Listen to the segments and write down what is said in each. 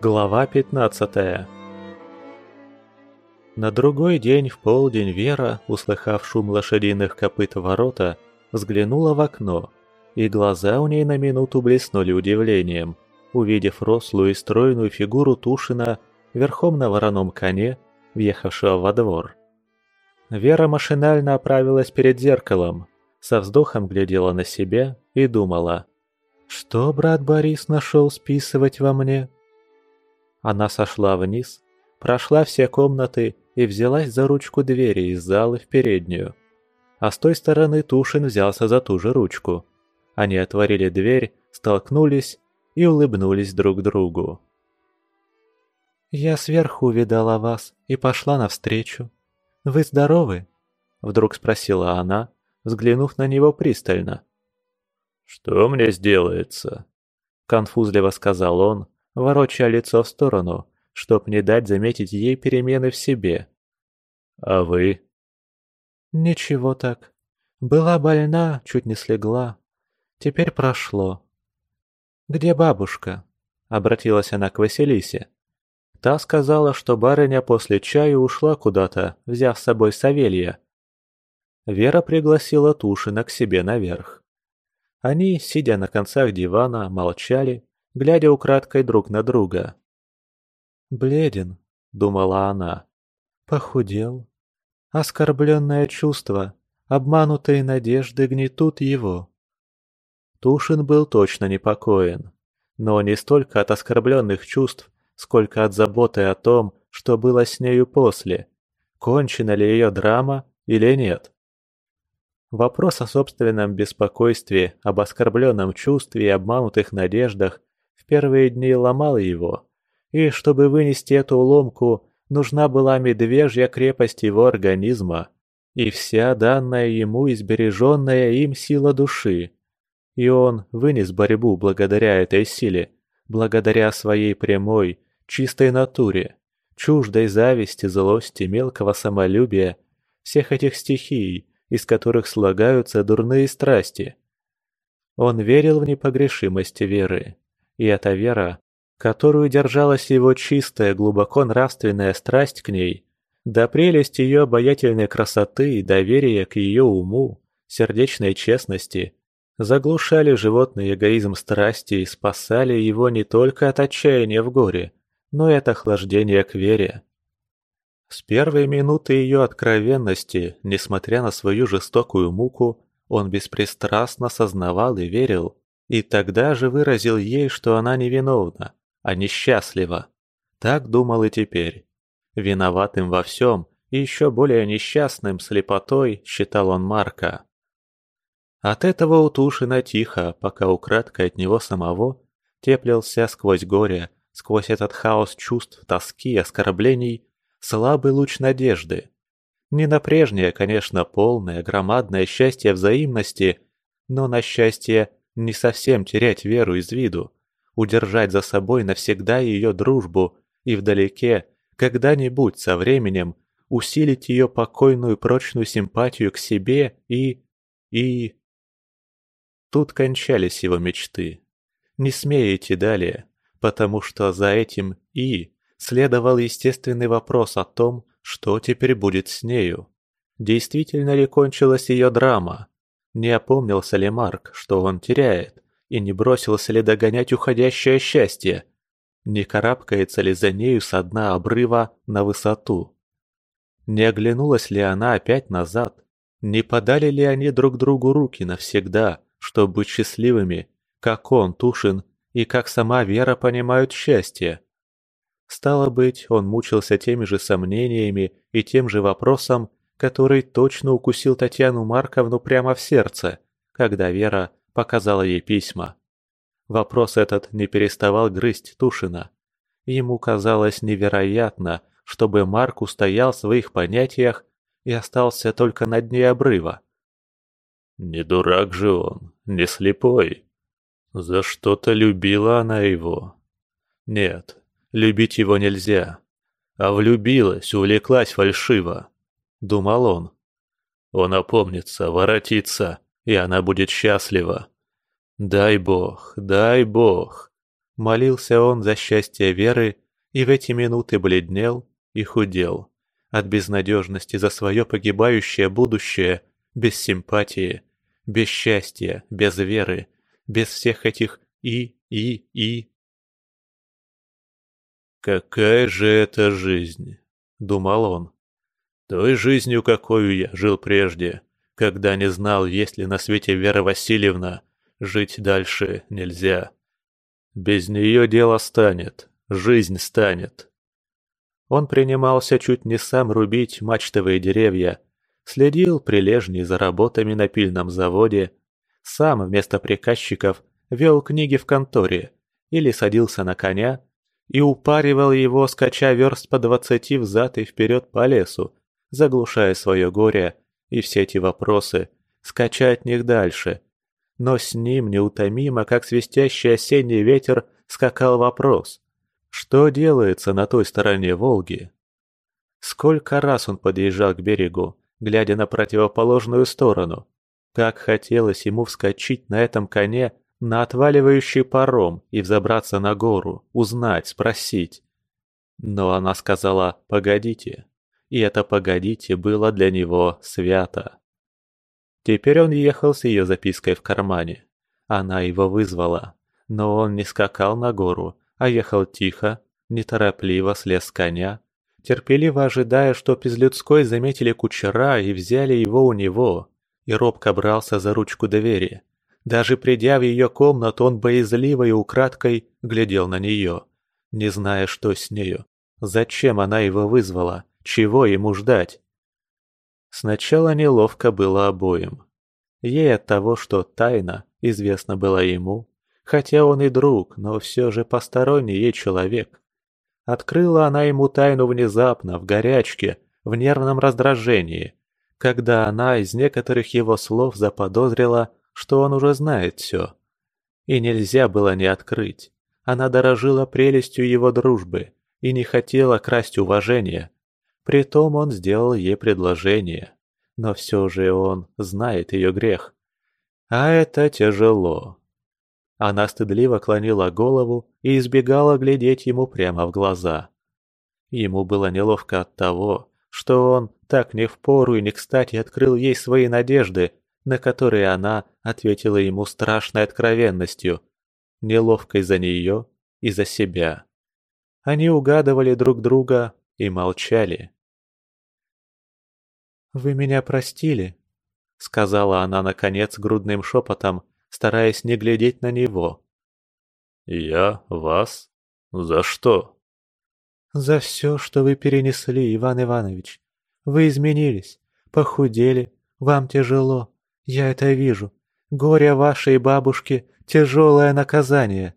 Глава 15 На другой день в полдень Вера, услыхав шум лошадиных копыт ворота, взглянула в окно, и глаза у ней на минуту блеснули удивлением, увидев рослую и стройную фигуру Тушина верхом на вороном коне, въехавшего во двор. Вера машинально оправилась перед зеркалом, со вздохом глядела на себя и думала, «Что брат Борис нашел списывать во мне?» Она сошла вниз, прошла все комнаты и взялась за ручку двери из зала в переднюю. А с той стороны Тушин взялся за ту же ручку. Они отворили дверь, столкнулись и улыбнулись друг другу. «Я сверху увидала вас и пошла навстречу. Вы здоровы?» Вдруг спросила она, взглянув на него пристально. «Что мне сделается?» Конфузливо сказал он, ворочая лицо в сторону, чтоб не дать заметить ей перемены в себе. «А вы?» «Ничего так. Была больна, чуть не слегла. Теперь прошло». «Где бабушка?» — обратилась она к Василисе. Та сказала, что барыня после чаю ушла куда-то, взяв с собой Савелья. Вера пригласила Тушина к себе наверх. Они, сидя на концах дивана, молчали, глядя украдкой друг на друга. «Бледен», — думала она, — «похудел. Оскорбленное чувство, обманутые надежды гнетут его». Тушин был точно непокоен, но не столько от оскорбленных чувств, сколько от заботы о том, что было с нею после, кончена ли ее драма или нет. Вопрос о собственном беспокойстве, об оскорбленном чувстве и обманутых надеждах первые дни ломал его, и чтобы вынести эту ломку, нужна была медвежья крепость его организма и вся данная ему и сбереженная им сила души. И он вынес борьбу благодаря этой силе, благодаря своей прямой, чистой натуре, чуждой зависти, злости, мелкого самолюбия, всех этих стихий, из которых слагаются дурные страсти. Он верил в непогрешимость веры, и эта вера, которую держалась его чистая, глубоко нравственная страсть к ней, да прелесть ее обаятельной красоты и доверие к ее уму, сердечной честности, заглушали животный эгоизм страсти и спасали его не только от отчаяния в горе, но и от охлаждения к вере. С первой минуты ее откровенности, несмотря на свою жестокую муку, он беспристрастно сознавал и верил, и тогда же выразил ей, что она невиновна, а несчастлива. Так думал и теперь. Виноватым во всем и еще более несчастным слепотой считал он Марка. От этого у Тушина тихо, пока украдкой от него самого, теплился сквозь горе, сквозь этот хаос чувств, тоски, оскорблений, слабый луч надежды. Не на прежнее, конечно, полное, громадное счастье взаимности, но на счастье не совсем терять веру из виду, удержать за собой навсегда ее дружбу и вдалеке, когда-нибудь со временем, усилить ее покойную прочную симпатию к себе и... и... Тут кончались его мечты. Не смея идти далее, потому что за этим «и» следовал естественный вопрос о том, что теперь будет с нею. Действительно ли кончилась ее драма? Не опомнился ли Марк, что он теряет, и не бросился ли догонять уходящее счастье? Не карабкается ли за нею со дна обрыва на высоту? Не оглянулась ли она опять назад? Не подали ли они друг другу руки навсегда, чтобы быть счастливыми, как он, Тушин, и как сама Вера понимают счастье? Стало быть, он мучился теми же сомнениями и тем же вопросом, который точно укусил Татьяну Марковну прямо в сердце, когда Вера показала ей письма. Вопрос этот не переставал грызть Тушина. Ему казалось невероятно, чтобы Марк устоял в своих понятиях и остался только на дне обрыва. Не дурак же он, не слепой. За что-то любила она его. Нет, Любить его нельзя. А влюбилась, увлеклась фальшиво. Думал он. Он опомнится, воротится, и она будет счастлива. Дай бог, дай бог. Молился он за счастье Веры и в эти минуты бледнел и худел от безнадежности за свое погибающее будущее, без симпатии, без счастья, без веры, без всех этих «и», «и», «и». «Какая же это жизнь?» — думал он. «Той жизнью, какой я жил прежде, когда не знал, есть ли на свете Вера Васильевна, жить дальше нельзя. Без нее дело станет, жизнь станет. Он принимался чуть не сам рубить мачтовые деревья, следил прилежней за работами на пильном заводе, сам вместо приказчиков вел книги в конторе или садился на коня и упаривал его, скача верст по двадцати взад и вперед по лесу, заглушая свое горе и все эти вопросы, скача от них дальше. Но с ним неутомимо, как свистящий осенний ветер, скакал вопрос. Что делается на той стороне Волги? Сколько раз он подъезжал к берегу, глядя на противоположную сторону. Как хотелось ему вскочить на этом коне на отваливающий паром и взобраться на гору, узнать, спросить. Но она сказала «погодите», и это «погодите» было для него свято. Теперь он ехал с ее запиской в кармане. Она его вызвала, но он не скакал на гору, а ехал тихо, неторопливо слез с коня, терпеливо ожидая, что из людской заметили кучера и взяли его у него, и робко брался за ручку двери. Даже придя в ее комнату, он боязливо и украдкой глядел на нее, не зная, что с нею, зачем она его вызвала, чего ему ждать. Сначала неловко было обоим. Ей от того, что тайна известна была ему, хотя он и друг, но все же посторонний ей человек. Открыла она ему тайну внезапно, в горячке, в нервном раздражении, когда она из некоторых его слов заподозрила, что он уже знает все. И нельзя было не открыть. Она дорожила прелестью его дружбы и не хотела красть уважения. Притом он сделал ей предложение. Но все же он знает ее грех. А это тяжело. Она стыдливо клонила голову и избегала глядеть ему прямо в глаза. Ему было неловко от того, что он так не впору и не кстати открыл ей свои надежды, на которые она ответила ему страшной откровенностью, неловкой за нее и за себя. Они угадывали друг друга и молчали. «Вы меня простили?» — сказала она, наконец, грудным шепотом, стараясь не глядеть на него. «Я? Вас? За что?» «За все, что вы перенесли, Иван Иванович. Вы изменились, похудели, вам тяжело. Я это вижу. Горе вашей бабушки – тяжелое наказание».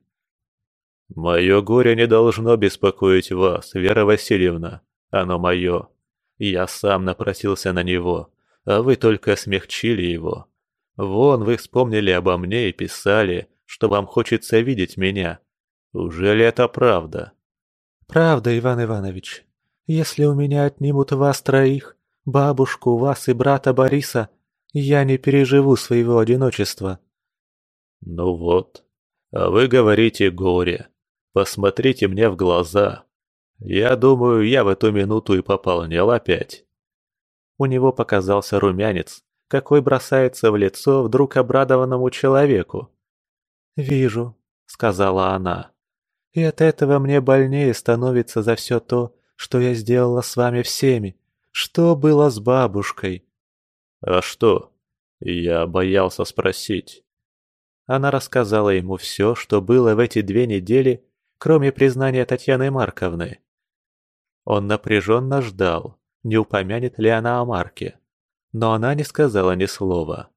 «Мое горе не должно беспокоить вас, Вера Васильевна. Оно мое. Я сам напросился на него, а вы только смягчили его. Вон вы вспомнили обо мне и писали, что вам хочется видеть меня. Уже ли это правда? Правда, Иван Иванович. Если у меня отнимут вас троих, бабушку, вас и брата Бориса, я не переживу своего одиночества. Ну вот. А вы говорите горе. Посмотрите мне в глаза. Я думаю, я в эту минуту и пополнел опять. У него показался румянец, какой бросается в лицо вдруг обрадованному человеку. «Вижу», — сказала она, — «и от этого мне больнее становится за все то, что я сделала с вами всеми. Что было с бабушкой?» «А что?» Я боялся спросить. Она рассказала ему все, что было в эти две недели, кроме признания Татьяны Марковны. Он напряженно ждал, не упомянет ли она о Марке но она не сказала ни слова.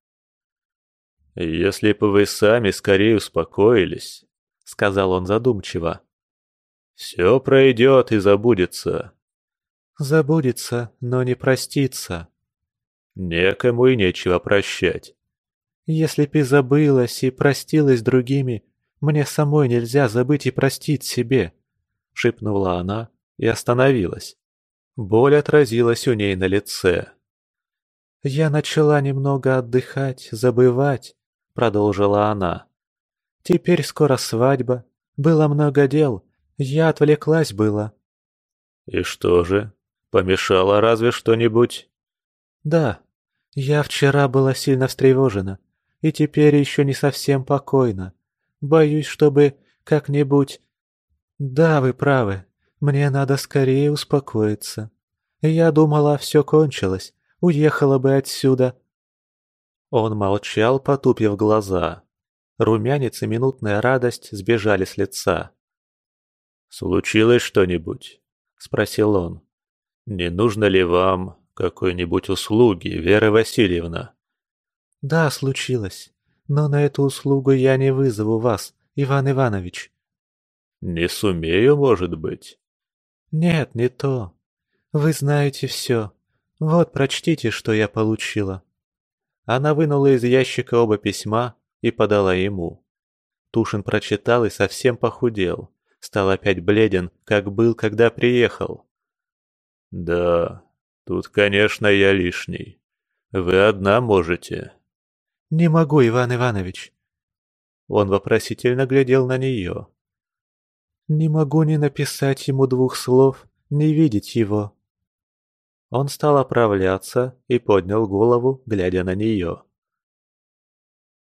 «Если бы вы сами скорее успокоились», — сказал он задумчиво. «Все пройдет и забудется». «Забудется, но не простится». «Некому и нечего прощать». «Если б и забылась и простилась другими, мне самой нельзя забыть и простить себе», — шепнула она и остановилась. Боль отразилась у ней на лице. «Я начала немного отдыхать, забывать», — продолжила она. «Теперь скоро свадьба, Было много дел. Я отвлеклась было». «И что же? Помешало разве что-нибудь?» «Да. Я вчера была сильно встревожена, и теперь еще не совсем покойна. Боюсь, чтобы как-нибудь... Да, вы правы. Мне надо скорее успокоиться. Я думала, все кончилось. Уехала бы отсюда. Он молчал, потупив глаза. Румянец и минутная радость сбежали с лица. «Случилось что-нибудь?» – спросил он. «Не нужно ли вам какой-нибудь услуги, Вера Васильевна?» «Да, случилось. Но на эту услугу я не вызову вас, Иван Иванович». «Не сумею, может быть?» «Нет, не то. Вы знаете все. Вот, прочтите, что я получила». Она вынула из ящика оба письма и подала ему. Тушин прочитал и совсем похудел. Стал опять бледен, как был, когда приехал. «Да, тут, конечно, я лишний. Вы одна можете». «Не могу, Иван Иванович». Он вопросительно глядел на нее. Не могу ни написать ему двух слов, ни видеть его. Он стал оправляться и поднял голову, глядя на нее.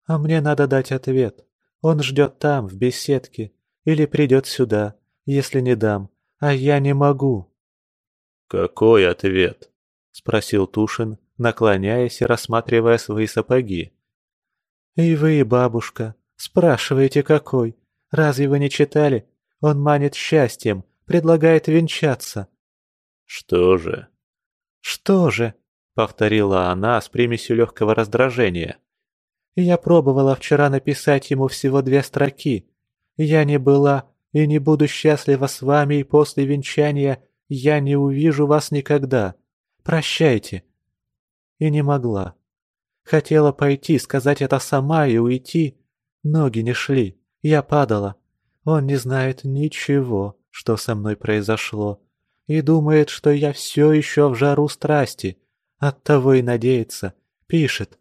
А мне надо дать ответ. Он ждет там, в беседке, или придет сюда, если не дам, а я не могу. «Какой ответ?» – спросил Тушин, наклоняясь и рассматривая свои сапоги. «И вы, бабушка, спрашиваете, какой? Разве вы не читали, он манит счастьем, предлагает венчаться». «Что же?» «Что же?» — повторила она с примесью легкого раздражения. «Я пробовала вчера написать ему всего две строки. Я не была и не буду счастлива с вами, и после венчания я не увижу вас никогда. Прощайте». И не могла. Хотела пойти, сказать это сама и уйти. Ноги не шли. Я падала. Он не знает ничего, что со мной произошло, и думает, что я все еще в жару страсти. Оттого и надеется. Пишет.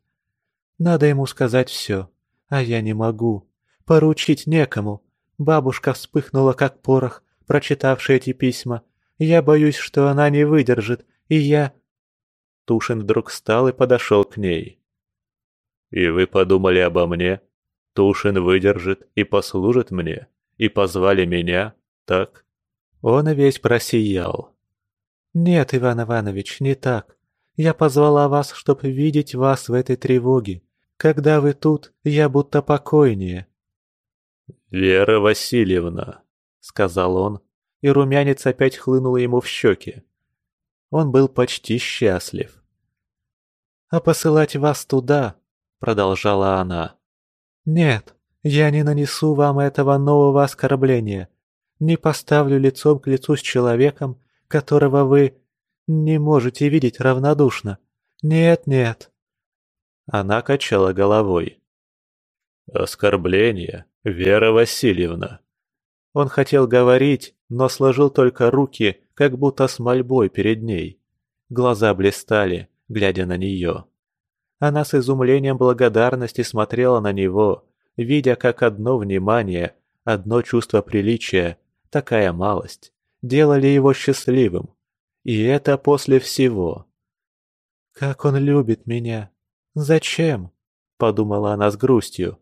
Надо ему сказать все, а я не могу. Поручить некому. Бабушка вспыхнула, как порох, прочитавшая эти письма. Я боюсь, что она не выдержит, и я...» Тушин вдруг встал и подошел к ней. «И вы подумали обо мне? Тушин выдержит и послужит мне?» И позвали меня, так?» Он весь просиял. «Нет, Иван Иванович, не так. Я позвала вас, чтобы видеть вас в этой тревоге. Когда вы тут, я будто покойнее». «Вера Васильевна», — сказал он, и румянец опять хлынул ему в щеки. Он был почти счастлив. «А посылать вас туда», — продолжала она. «Нет, я не нанесу вам этого нового оскорбления. Не поставлю лицом к лицу с человеком, которого вы не можете видеть равнодушно. Нет, нет. Она качала головой. «Оскорбление, Вера Васильевна». Он хотел говорить, но сложил только руки, как будто с мольбой перед ней. Глаза блистали, глядя на нее. Она с изумлением благодарности смотрела на него, видя, как одно внимание, одно чувство приличия, такая малость, делали его счастливым. И это после всего. «Как он любит меня! Зачем?» — подумала она с грустью.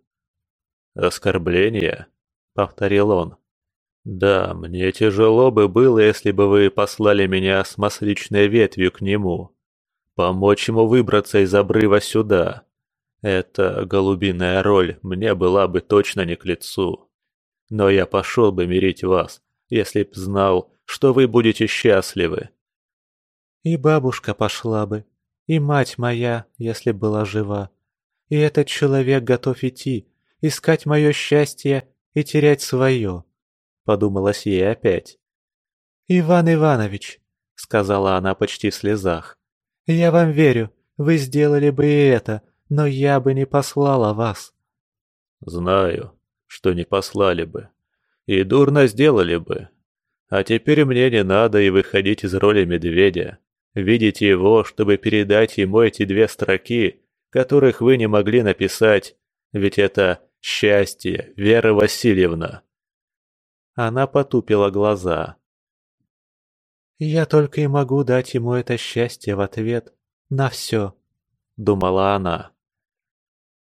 «Оскорбление?» — повторил он. «Да, мне тяжело бы было, если бы вы послали меня с масличной ветвью к нему. Помочь ему выбраться из обрыва сюда. Эта голубиная роль мне была бы точно не к лицу. Но я пошел бы мирить вас, если б знал, что вы будете счастливы. И бабушка пошла бы, и мать моя, если была жива. И этот человек готов идти, искать мое счастье и терять свое, — подумалось ей опять. «Иван Иванович», — сказала она почти в слезах, — «я вам верю, вы сделали бы и это, — но я бы не послала вас». «Знаю, что не послали бы. И дурно сделали бы. А теперь мне не надо и выходить из роли медведя, видеть его, чтобы передать ему эти две строки, которых вы не могли написать, ведь это счастье, Вера Васильевна». Она потупила глаза. «Я только и могу дать ему это счастье в ответ на все», — думала она.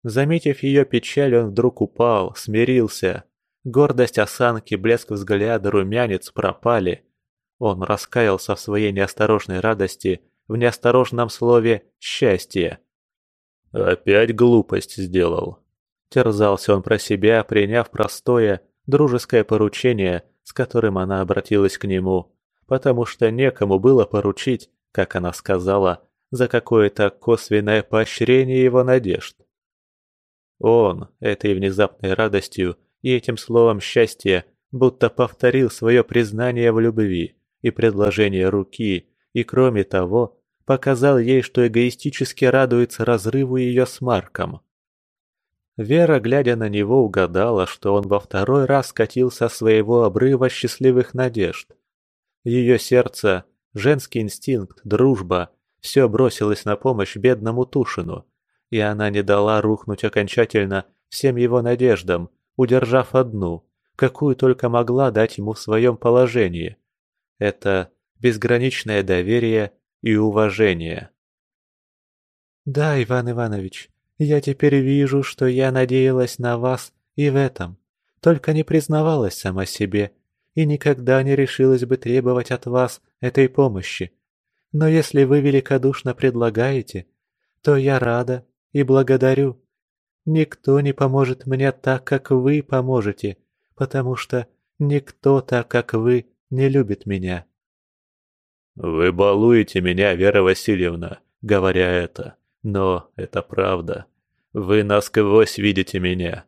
Заметив ее печаль, он вдруг упал, смирился. Гордость осанки, блеск взгляда, румянец пропали. Он раскаялся в своей неосторожной радости, в неосторожном слове «счастье». «Опять глупость сделал», — терзался он про себя, приняв простое, дружеское поручение, с которым она обратилась к нему, потому что некому было поручить, как она сказала, за какое-то косвенное поощрение его надежд. Он, этой внезапной радостью и этим словом счастья, будто повторил свое признание в любви и предложение руки, и кроме того, показал ей, что эгоистически радуется разрыву ее с Марком. Вера, глядя на него, угадала, что он во второй раз скатился с своего обрыва счастливых надежд. Ее сердце, женский инстинкт, дружба – все бросилось на помощь бедному Тушину, и она не дала рухнуть окончательно всем его надеждам, удержав одну, какую только могла дать ему в своем положении. Это безграничное доверие и уважение. «Да, Иван Иванович, я теперь вижу, что я надеялась на вас и в этом, только не признавалась сама себе и никогда не решилась бы требовать от вас этой помощи. Но если вы великодушно предлагаете, то я рада и благодарю. Никто не поможет мне так, как вы поможете, потому что никто так, как вы, не любит меня. Вы балуете меня, Вера Васильевна, говоря это. Но это правда. Вы насквозь видите меня.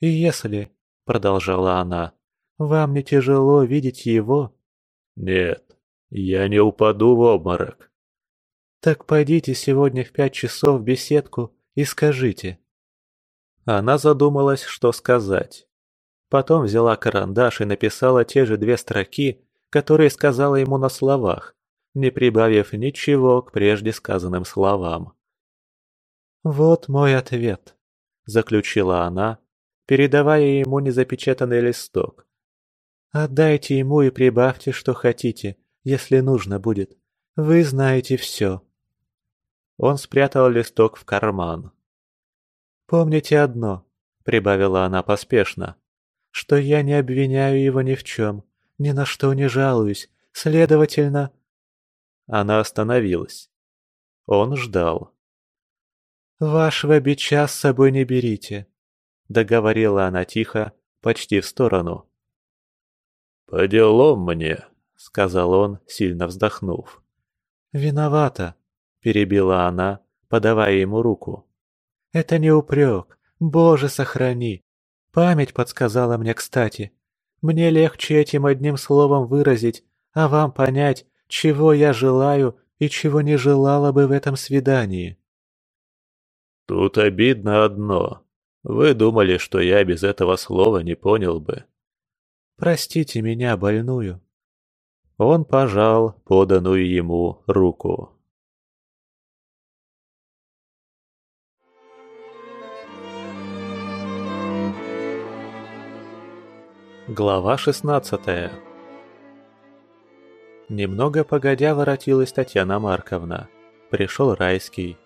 И если, продолжала она, вам не тяжело видеть его? Нет, я не упаду в обморок. Так пойдите сегодня в пять часов в беседку и скажите. Она задумалась, что сказать. Потом взяла карандаш и написала те же две строки, которые сказала ему на словах, не прибавив ничего к прежде сказанным словам. «Вот мой ответ», — заключила она, передавая ему незапечатанный листок. «Отдайте ему и прибавьте, что хотите, если нужно будет. Вы знаете все». Он спрятал листок в карман. «Помните одно», — прибавила она поспешно, — «что я не обвиняю его ни в чем, ни на что не жалуюсь, следовательно...» Она остановилась. Он ждал. «Вашего бича с собой не берите», — договорила она тихо, почти в сторону. «По делам мне», — сказал он, сильно вздохнув. «Виновата», — перебила она, подавая ему руку. «Это не упрек, Боже сохрани. Память подсказала мне кстати. Мне легче этим одним словом выразить, а вам понять, чего я желаю и чего не желала бы в этом свидании. Тут обидно одно. Вы думали, что я без этого слова не понял бы. Простите меня, больную. Он пожал поданную ему руку. Глава шестнадцатая Немного погодя воротилась Татьяна Марковна. Пришел Райский.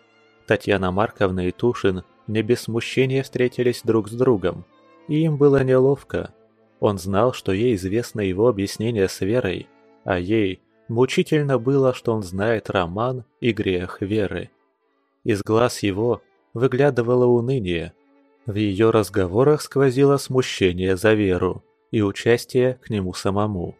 Татьяна Марковна и Тушин не без смущения встретились друг с другом. И им было неловко. Он знал, что ей известно его объяснение с Верой, а ей мучительно было, что он знает роман и грех Веры. Из глаз его выглядывало уныние. В ее разговорах сквозило смущение за Веру и участие к нему самому.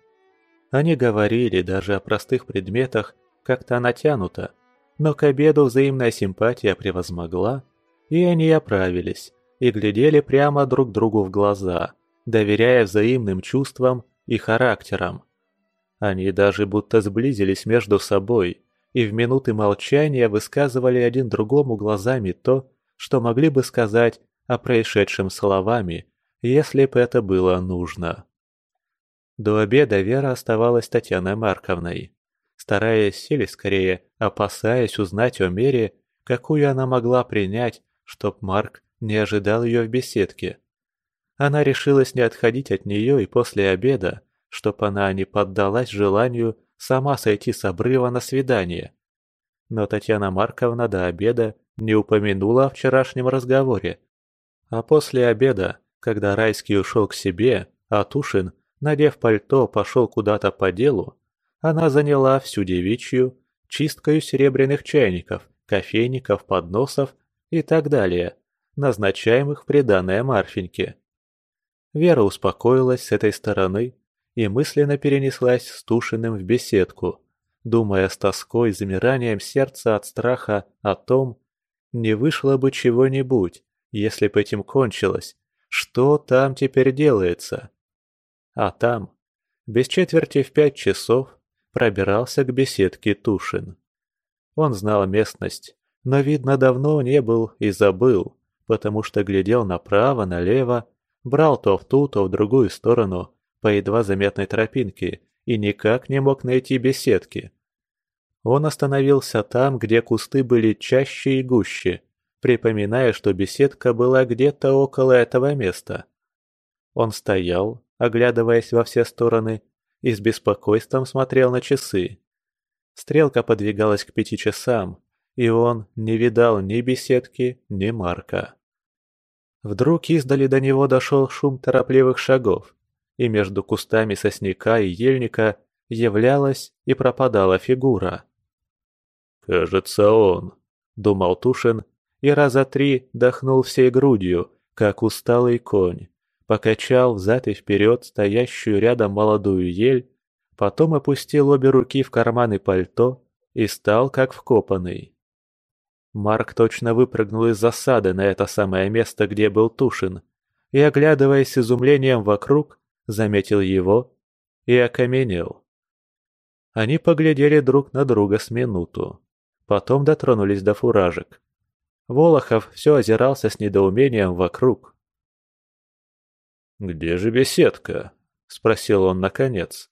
Они говорили даже о простых предметах как-то натянуто, но к обеду взаимная симпатия превозмогла, и они оправились и глядели прямо друг другу в глаза, доверяя взаимным чувствам и характерам. Они даже будто сблизились между собой и в минуты молчания высказывали один другому глазами то, что могли бы сказать о происшедшем словами, если бы это было нужно. До обеда Вера оставалась Татьяной Марковной, стараясь или скорее опасаясь узнать о мере, какую она могла принять, чтоб Марк не ожидал ее в беседке. Она решилась не отходить от нее и после обеда, чтоб она не поддалась желанию сама сойти с обрыва на свидание. Но Татьяна Марковна до обеда не упомянула о вчерашнем разговоре. А после обеда, когда Райский ушел к себе, а Тушин, надев пальто, пошел куда-то по делу, она заняла всю девичью чисткою серебряных чайников, кофейников, подносов и так далее, назначаемых в приданное Марфеньке. Вера успокоилась с этой стороны и мысленно перенеслась с Тушиным в беседку, думая с тоской и замиранием сердца от страха о том, не вышло бы чего-нибудь, если бы этим кончилось, что там теперь делается. А там, без четверти в пять часов, пробирался к беседке Тушин. Он знал местность, но, видно, давно не был и забыл, потому что глядел направо, налево, брал то в ту, то в другую сторону, по едва заметной тропинке, и никак не мог найти беседки. Он остановился там, где кусты были чаще и гуще, припоминая, что беседка была где-то около этого места. Он стоял, оглядываясь во все стороны, и с беспокойством смотрел на часы. Стрелка подвигалась к пяти часам, и он не видал ни беседки, ни Марка. Вдруг издали до него дошел шум торопливых шагов, и между кустами сосняка и ельника являлась и пропадала фигура. «Кажется, он», — думал Тушин, и раза три дохнул всей грудью, как усталый конь, покачал взад и вперед стоящую рядом молодую ель, потом опустил обе руки в карманы пальто и стал как вкопанный. Марк точно выпрыгнул из засады на это самое место, где был Тушин, и, оглядываясь с изумлением вокруг, заметил его и окаменел. Они поглядели друг на друга с минуту, потом дотронулись до фуражек. Волохов все озирался с недоумением вокруг. «Где же беседка?» — спросил он наконец.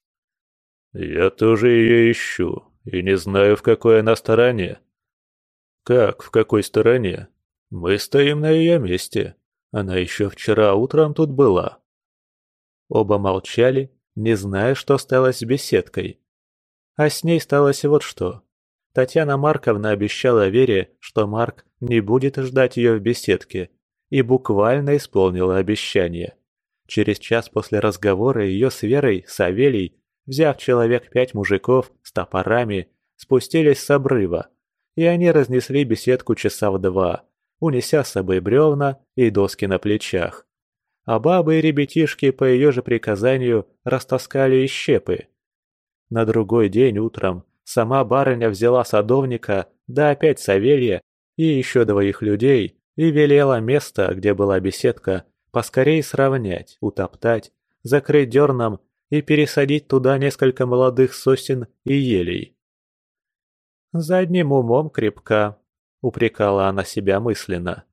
«Я тоже ее ищу и не знаю, в какой она стороне». «Как, в какой стороне? Мы стоим на ее месте. Она еще вчера утром тут была». Оба молчали, не зная, что стало с беседкой. А с ней сталось вот что. Татьяна Марковна обещала Вере, что Марк не будет ждать ее в беседке, и буквально исполнила обещание. Через час после разговора ее с Верой Савелий, взяв человек пять мужиков с топорами, спустились с обрыва, и они разнесли беседку часа в два, унеся с собой бревна и доски на плечах. А бабы и ребятишки по ее же приказанию растаскали и щепы. На другой день утром сама барыня взяла садовника, да опять Савелья и еще двоих людей и велела место, где была беседка, поскорей сравнять, утоптать, закрыть дерном и пересадить туда несколько молодых сосен и елей. «Задним умом крепка», — упрекала она себя мысленно.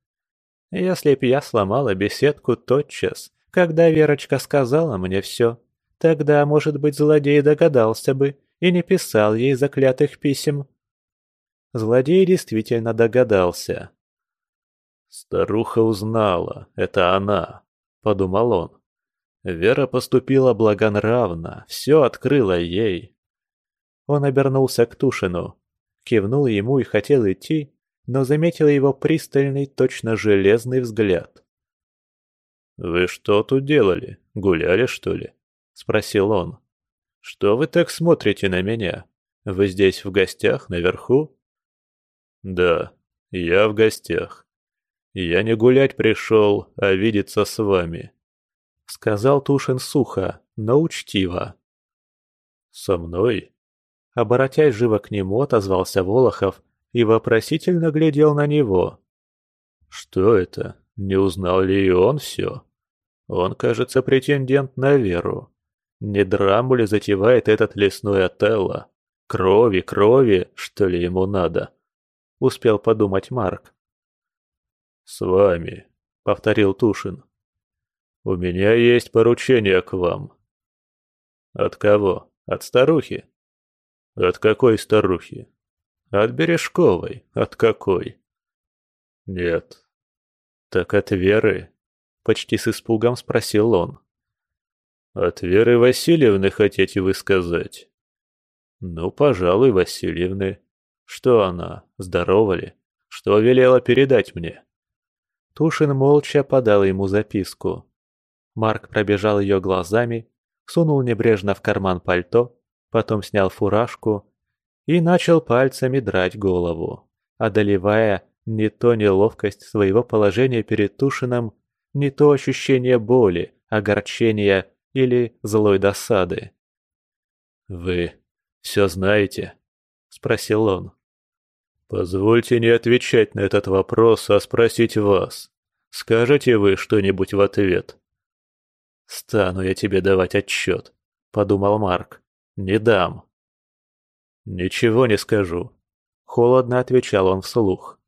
«Если б я сломала беседку тотчас, когда Верочка сказала мне все, тогда, может быть, злодей догадался бы и не писал ей заклятых писем». Злодей действительно догадался. «Старуха узнала, это она», — подумал он. Вера поступила благонравно, все открыла ей. Он обернулся к Тушину кивнул ему и хотел идти, но заметил его пристальный, точно железный взгляд. «Вы что тут делали? Гуляли, что ли?» — спросил он. «Что вы так смотрите на меня? Вы здесь в гостях, наверху?» «Да, я в гостях. Я не гулять пришел, а видеться с вами», — сказал Тушин сухо, но учтиво. «Со мной?» Оборотясь живо к нему, отозвался Волохов и вопросительно глядел на него. «Что это? Не узнал ли и он все? Он, кажется, претендент на веру. Не драму ли затевает этот лесной Отелло? Крови, крови, что ли ему надо?» Успел подумать Марк. «С вами», — повторил Тушин. «У меня есть поручение к вам». «От кого? От старухи?» От какой старухи? От Бережковой. От какой? Нет. Так от Веры. почти с испугом спросил он. «От Веры Васильевны хотите вы сказать?» «Ну, пожалуй, Васильевны. Что она, здорова ли? Что велела передать мне?» Тушин молча подал ему записку. Марк пробежал ее глазами, сунул небрежно в карман пальто, потом снял фуражку и начал пальцами драть голову, одолевая не то неловкость своего положения перед Тушиным, не то ощущение боли, огорчения или злой досады. «Вы все знаете?» – спросил он. «Позвольте не отвечать на этот вопрос, а спросить вас. Скажете вы что-нибудь в ответ?» «Стану я тебе давать отчет», — подумал Марк. «Не дам». «Ничего не скажу», — холодно отвечал он вслух.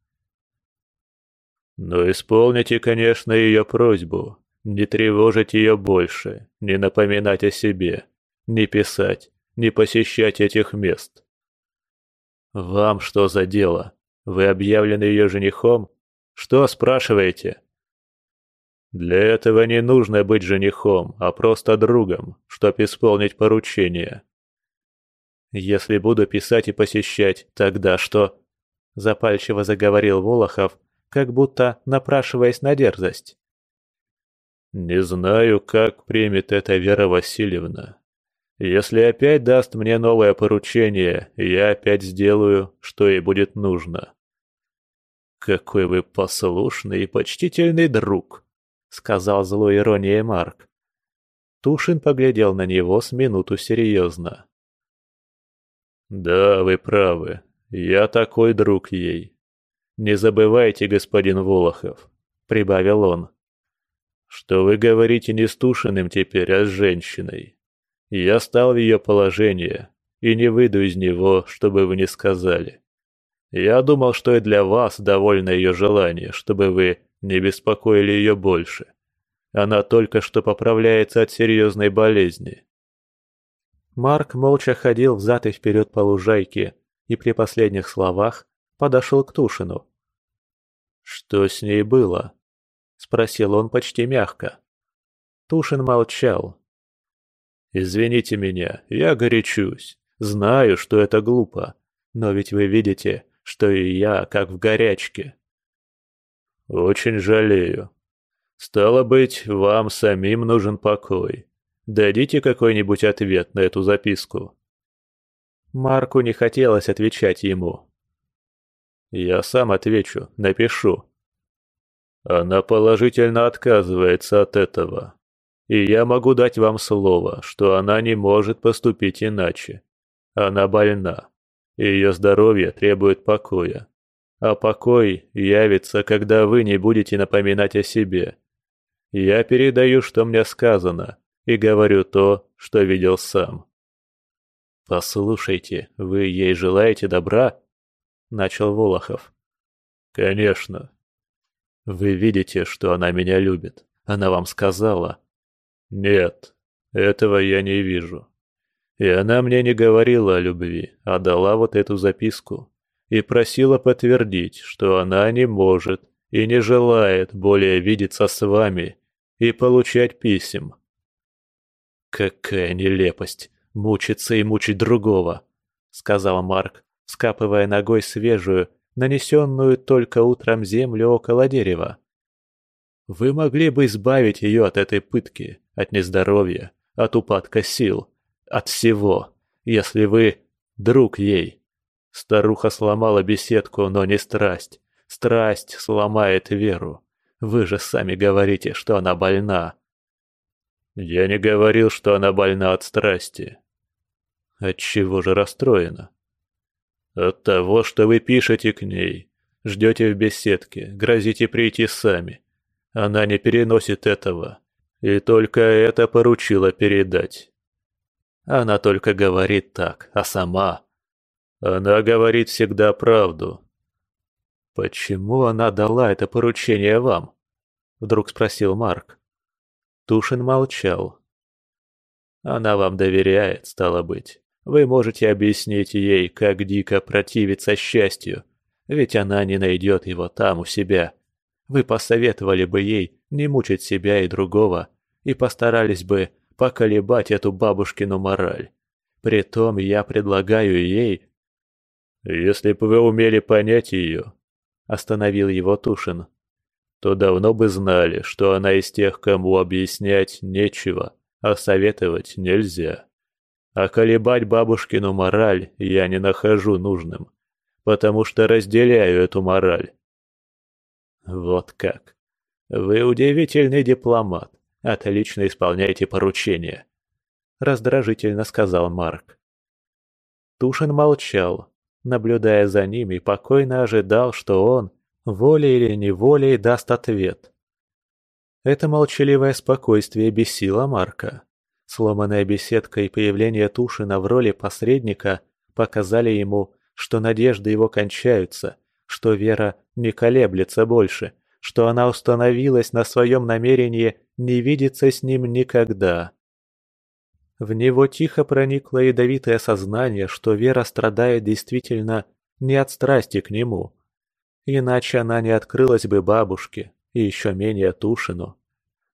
«Но исполните, конечно, ее просьбу. Не тревожить ее больше, не напоминать о себе, не писать, не посещать этих мест. «Вам что за дело? Вы объявлены ее женихом? Что спрашиваете?» «Для этого не нужно быть женихом, а просто другом, чтоб исполнить поручение». «Если буду писать и посещать, тогда что?» Запальчиво заговорил Волохов, как будто напрашиваясь на дерзость. «Не знаю, как примет это Вера Васильевна. Если опять даст мне новое поручение, я опять сделаю, что ей будет нужно. «Какой вы послушный и почтительный друг», — сказал злой иронией Марк. Тушин поглядел на него с минуту серьезно. «Да, вы правы. Я такой друг ей. Не забывайте, господин Волохов», — прибавил он, — «что вы говорите не с Тушиным теперь, а с женщиной. Я стал в ее положение и не выйду из него, чтобы вы не сказали. Я думал, что и для вас довольно ее желание, чтобы вы не беспокоили ее больше. Она только что поправляется от серьезной болезни. Марк молча ходил взад и вперед по лужайке и при последних словах подошел к Тушину. «Что с ней было?» – спросил он почти мягко. Тушин молчал, Извините меня, я горячусь. Знаю, что это глупо. Но ведь вы видите, что и я как в горячке. Очень жалею. Стало быть, вам самим нужен покой. Дадите какой-нибудь ответ на эту записку. Марку не хотелось отвечать ему. Я сам отвечу, напишу. Она положительно отказывается от этого. И я могу дать вам слово, что она не может поступить иначе. Она больна. Ее здоровье требует покоя. А покой явится, когда вы не будете напоминать о себе. Я передаю, что мне сказано, и говорю то, что видел сам. «Послушайте, вы ей желаете добра?» – начал Волохов. «Конечно. Вы видите, что она меня любит. Она вам сказала. Нет, этого я не вижу. И она мне не говорила о любви, а дала вот эту записку. И просила подтвердить, что она не может и не желает более видеться с вами и получать писем. «Какая нелепость! Мучиться и мучить другого!» — сказал Марк, скапывая ногой свежую, нанесенную только утром землю около дерева. «Вы могли бы избавить ее от этой пытки, от нездоровья, от упадка сил, от всего, если вы друг ей. Старуха сломала беседку, но не страсть. Страсть сломает веру. Вы же сами говорите, что она больна. Я не говорил, что она больна от страсти. От чего же расстроена? От того, что вы пишете к ней, ждете в беседке, грозите прийти сами. Она не переносит этого. И только это поручила передать. Она только говорит так, а сама... Она говорит всегда правду. «Почему она дала это поручение вам?» Вдруг спросил Марк. Тушин молчал. «Она вам доверяет, стало быть. Вы можете объяснить ей, как дико противиться счастью, ведь она не найдет его там у себя. вы посоветовали бы ей не мучить себя и другого и постарались бы поколебать эту бабушкину мораль. Притом я предлагаю ей...» «Если бы вы умели понять ее», — остановил его Тушин, «то давно бы знали, что она из тех, кому объяснять нечего, а советовать нельзя. А колебать бабушкину мораль я не нахожу нужным, потому что разделяю эту мораль». «Вот как. Вы удивительный дипломат. Отлично исполняете поручения», — раздражительно сказал Марк. Тушин молчал, наблюдая за ним и покойно ожидал, что он, волей или неволей, даст ответ. Это молчаливое спокойствие бесило Марка. Сломанная беседка и появление Тушина в роли посредника показали ему, что надежды его кончаются, что Вера не колеблется больше, что она установилась на своем намерении не видеться с ним никогда. В него тихо проникло ядовитое сознание, что Вера страдает действительно не от страсти к нему. Иначе она не открылась бы бабушке, и еще менее Тушину.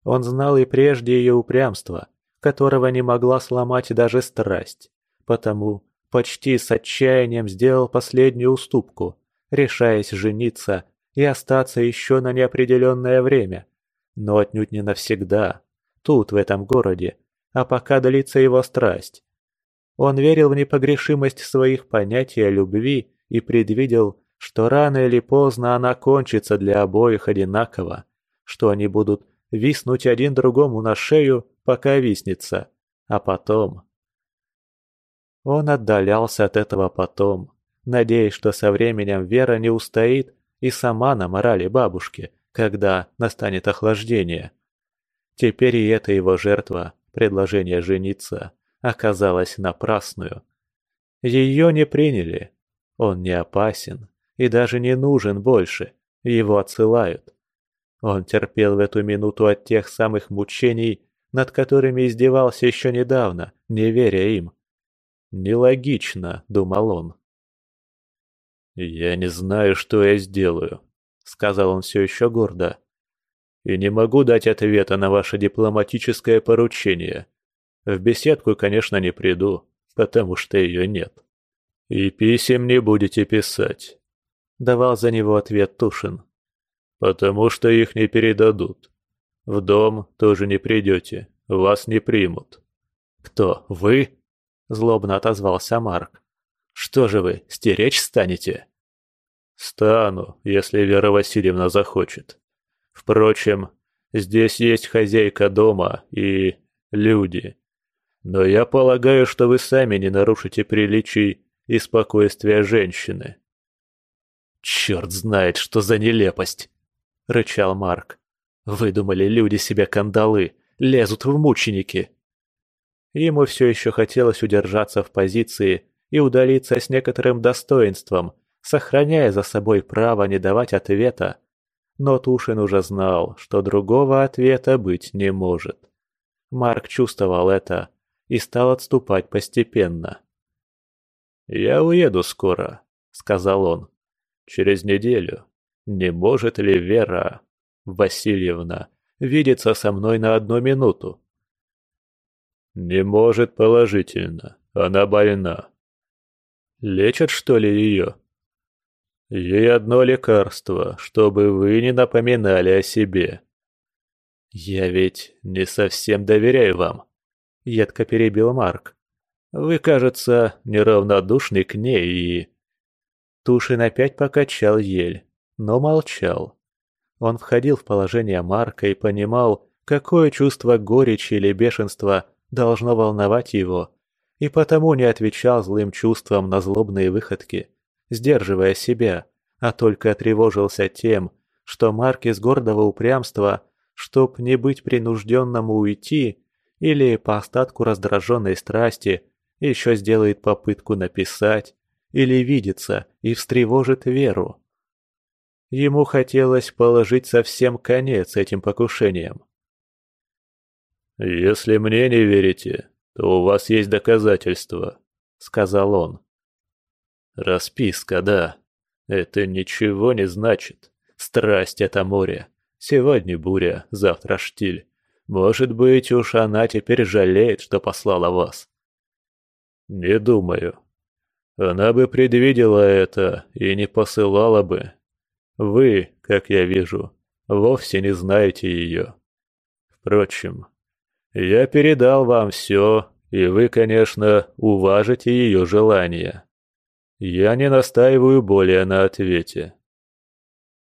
Он знал и прежде ее упрямство, которого не могла сломать даже страсть, потому почти с отчаянием сделал последнюю уступку, решаясь жениться и остаться еще на неопределенное время, но отнюдь не навсегда, тут, в этом городе, а пока длится его страсть. Он верил в непогрешимость своих понятий о любви и предвидел, что рано или поздно она кончится для обоих одинаково, что они будут виснуть один другому на шею, пока виснется, а потом... Он отдалялся от этого потом, надеясь, что со временем Вера не устоит и сама на морали бабушки, когда настанет охлаждение. Теперь и эта его жертва, предложение жениться, оказалась напрасную. Ее не приняли. Он не опасен и даже не нужен больше, его отсылают. Он терпел в эту минуту от тех самых мучений, над которыми издевался еще недавно, не веря им. «Нелогично», — думал он. «Я не знаю, что я сделаю», — сказал он все еще гордо. «И не могу дать ответа на ваше дипломатическое поручение. В беседку, конечно, не приду, потому что ее нет. И писем не будете писать», — давал за него ответ Тушин. «Потому что их не передадут. В дом тоже не придете, вас не примут». «Кто, вы?» — злобно отозвался Марк. Что же вы, стеречь станете?» «Стану, если Вера Васильевна захочет. Впрочем, здесь есть хозяйка дома и люди. Но я полагаю, что вы сами не нарушите приличий и спокойствия женщины». «Черт знает, что за нелепость!» — рычал Марк. «Выдумали люди себе кандалы, лезут в мученики!» Ему все еще хотелось удержаться в позиции и удалиться с некоторым достоинством, сохраняя за собой право не давать ответа. Но Тушин уже знал, что другого ответа быть не может. Марк чувствовал это и стал отступать постепенно. «Я уеду скоро», — сказал он. «Через неделю. Не может ли Вера Васильевна видеться со мной на одну минуту?» «Не может положительно. Она больна. Лечат, что ли, ее? Ей одно лекарство, чтобы вы не напоминали о себе. Я ведь не совсем доверяю вам, едко перебил Марк. Вы, кажется, неравнодушны к ней и... Тушин опять покачал ель, но молчал. Он входил в положение Марка и понимал, какое чувство горечи или бешенства должно волновать его, и потому не отвечал злым чувствам на злобные выходки, сдерживая себя, а только тревожился тем, что Марк из гордого упрямства, чтоб не быть принужденному уйти, или по остатку раздраженной страсти, еще сделает попытку написать или видеться и встревожит Веру. Ему хотелось положить совсем конец этим покушениям. «Если мне не верите, то у вас есть доказательства», — сказал он. «Расписка, да. Это ничего не значит. Страсть — это море. Сегодня буря, завтра штиль. Может быть, уж она теперь жалеет, что послала вас. Не думаю. Она бы предвидела это и не посылала бы. Вы, как я вижу, вовсе не знаете ее. Впрочем, я передал вам все, и вы, конечно, уважите ее желания. Я не настаиваю более на ответе.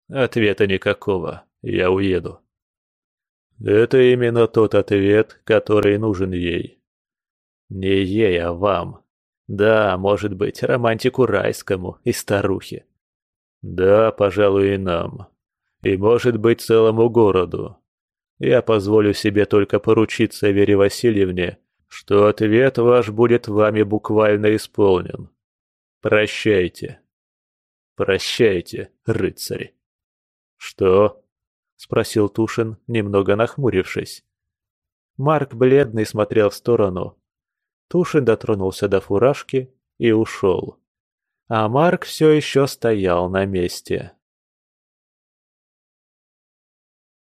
Ответа никакого, я уеду. Это именно тот ответ, который нужен ей. Не ей, а вам. Да, может быть, романтику райскому и старухе. Да, пожалуй, и нам. И, может быть, целому городу. Я позволю себе только поручиться Вере Васильевне, что ответ ваш будет вами буквально исполнен. Прощайте. Прощайте, рыцари. Что? Спросил Тушин, немного нахмурившись. Марк бледный смотрел в сторону. Тушин дотронулся до фуражки и ушел. А Марк все еще стоял на месте.